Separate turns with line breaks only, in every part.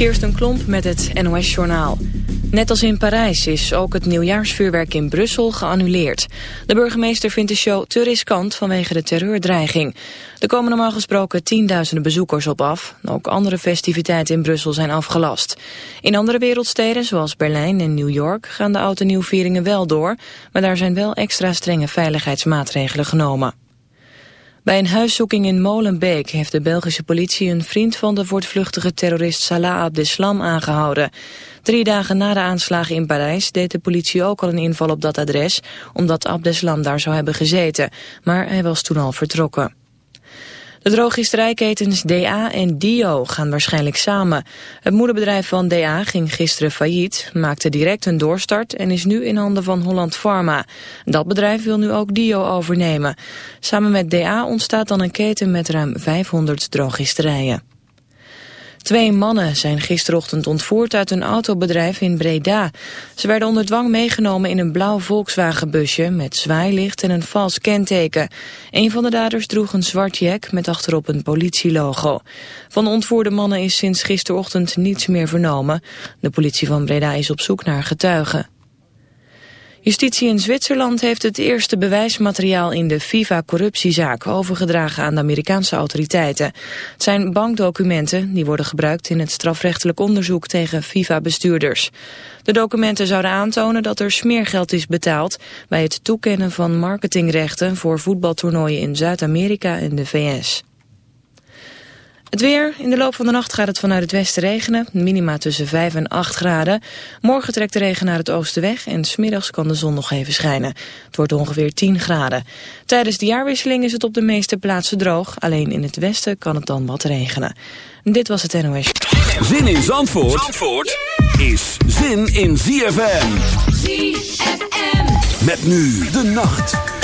Kirsten Klomp met het NOS-journaal. Net als in Parijs is ook het nieuwjaarsvuurwerk in Brussel geannuleerd. De burgemeester vindt de show te riskant vanwege de terreurdreiging. Er komen normaal gesproken tienduizenden bezoekers op af. Ook andere festiviteiten in Brussel zijn afgelast. In andere wereldsteden, zoals Berlijn en New York, gaan de oude nieuwvieringen wel door. Maar daar zijn wel extra strenge veiligheidsmaatregelen genomen. Bij een huiszoeking in Molenbeek heeft de Belgische politie een vriend van de voortvluchtige terrorist Salah Abdeslam aangehouden. Drie dagen na de aanslagen in Parijs deed de politie ook al een inval op dat adres, omdat Abdeslam daar zou hebben gezeten. Maar hij was toen al vertrokken. De drogisterijketens DA en Dio gaan waarschijnlijk samen. Het moederbedrijf van DA ging gisteren failliet, maakte direct een doorstart en is nu in handen van Holland Pharma. Dat bedrijf wil nu ook Dio overnemen. Samen met DA ontstaat dan een keten met ruim 500 drogisterijen. Twee mannen zijn gisterochtend ontvoerd uit een autobedrijf in Breda. Ze werden onder dwang meegenomen in een blauw Volkswagenbusje met zwaailicht en een vals kenteken. Een van de daders droeg een zwart jack met achterop een politielogo. Van de ontvoerde mannen is sinds gisterochtend niets meer vernomen. De politie van Breda is op zoek naar getuigen. Justitie in Zwitserland heeft het eerste bewijsmateriaal in de FIFA-corruptiezaak overgedragen aan de Amerikaanse autoriteiten. Het zijn bankdocumenten die worden gebruikt in het strafrechtelijk onderzoek tegen FIFA-bestuurders. De documenten zouden aantonen dat er smeergeld is betaald bij het toekennen van marketingrechten voor voetbaltoernooien in Zuid-Amerika en de VS. Het weer. In de loop van de nacht gaat het vanuit het westen regenen. Minima tussen 5 en 8 graden. Morgen trekt de regen naar het oosten weg. En smiddags kan de zon nog even schijnen. Het wordt ongeveer 10 graden. Tijdens de jaarwisseling is het op de meeste plaatsen droog. Alleen in het westen kan het dan wat regenen. Dit was het NOS.
Zin in Zandvoort, Zandvoort is zin in ZFM.
ZFM.
Met nu de nacht.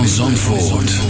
Van Zandvoort.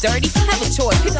dirty? Have a choice.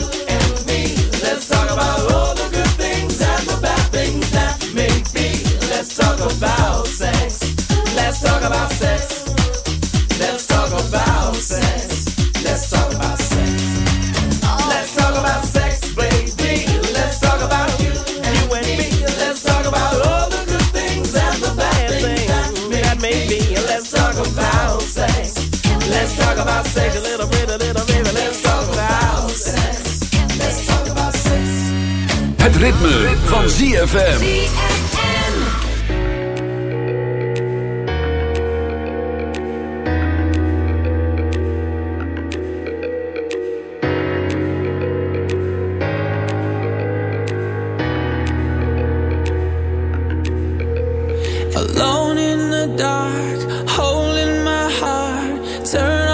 ritme, van ZFM.
Alone in the dark, holding my heart, turn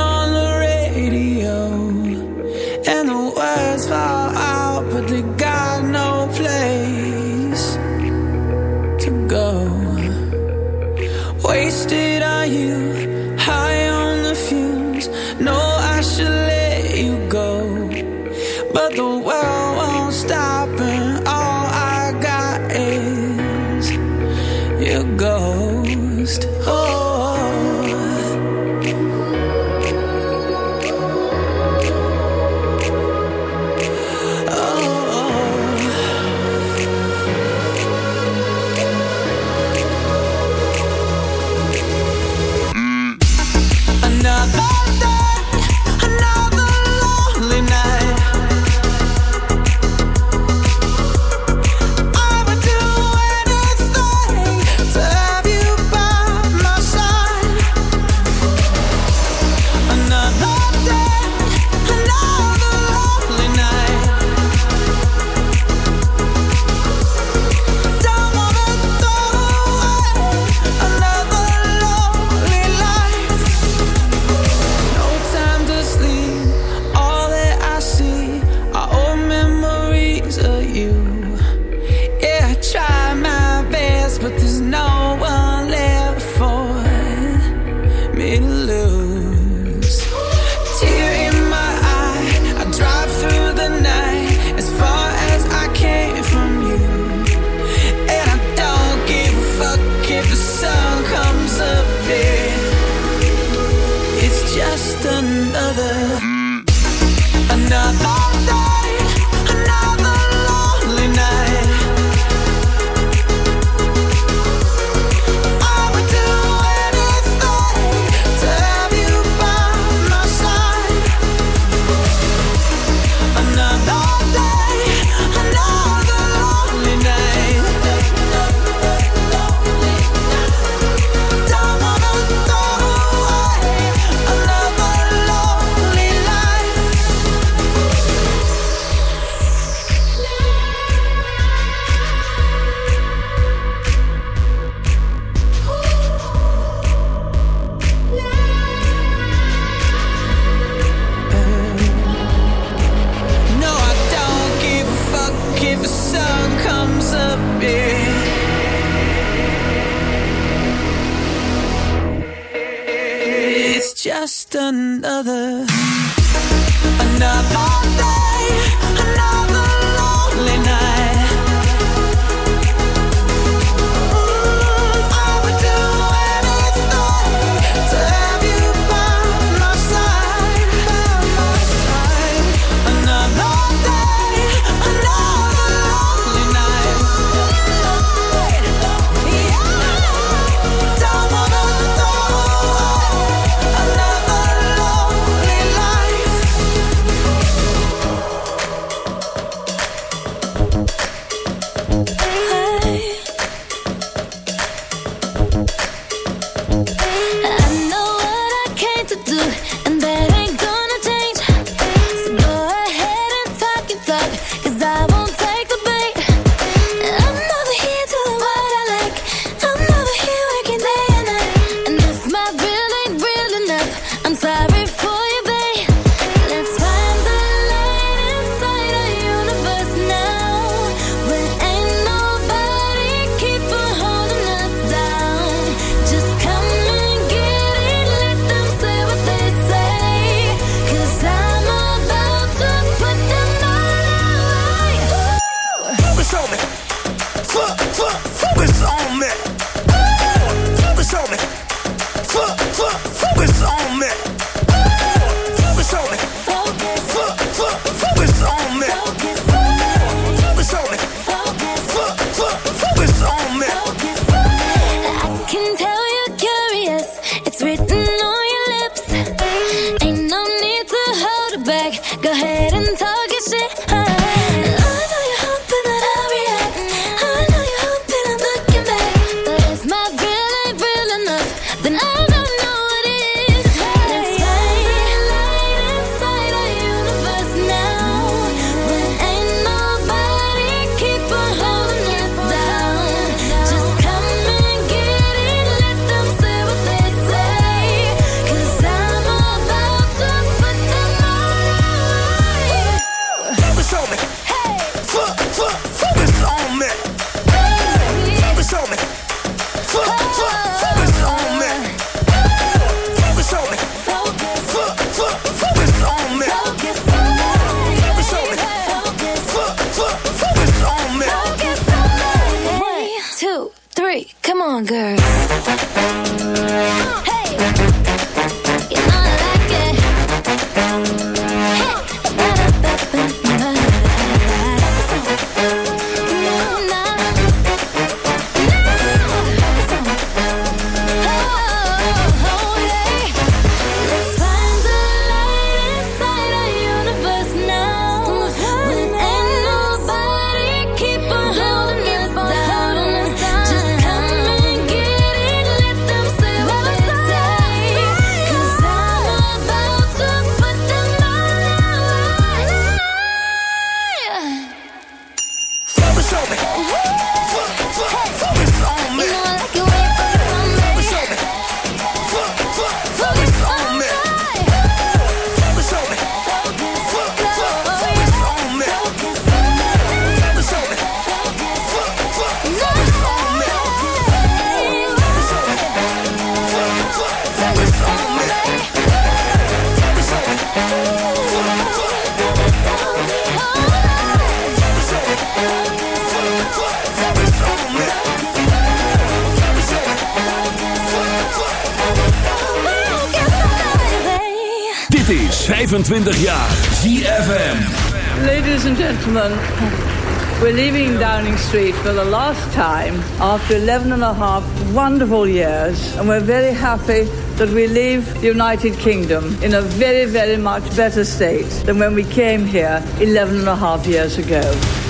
for the
last time after 11 and a half wonderful years, and we're very happy that we leave the United Kingdom in a very, very much better state than when we came here 11 and a half years ago.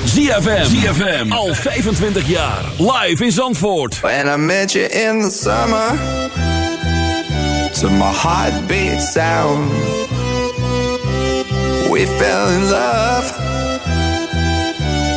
ZFM. ZFM. Al 25 jaar. Live in Zandvoort.
When I met you in the summer. To my heartbeat sound. We fell in love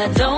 I don't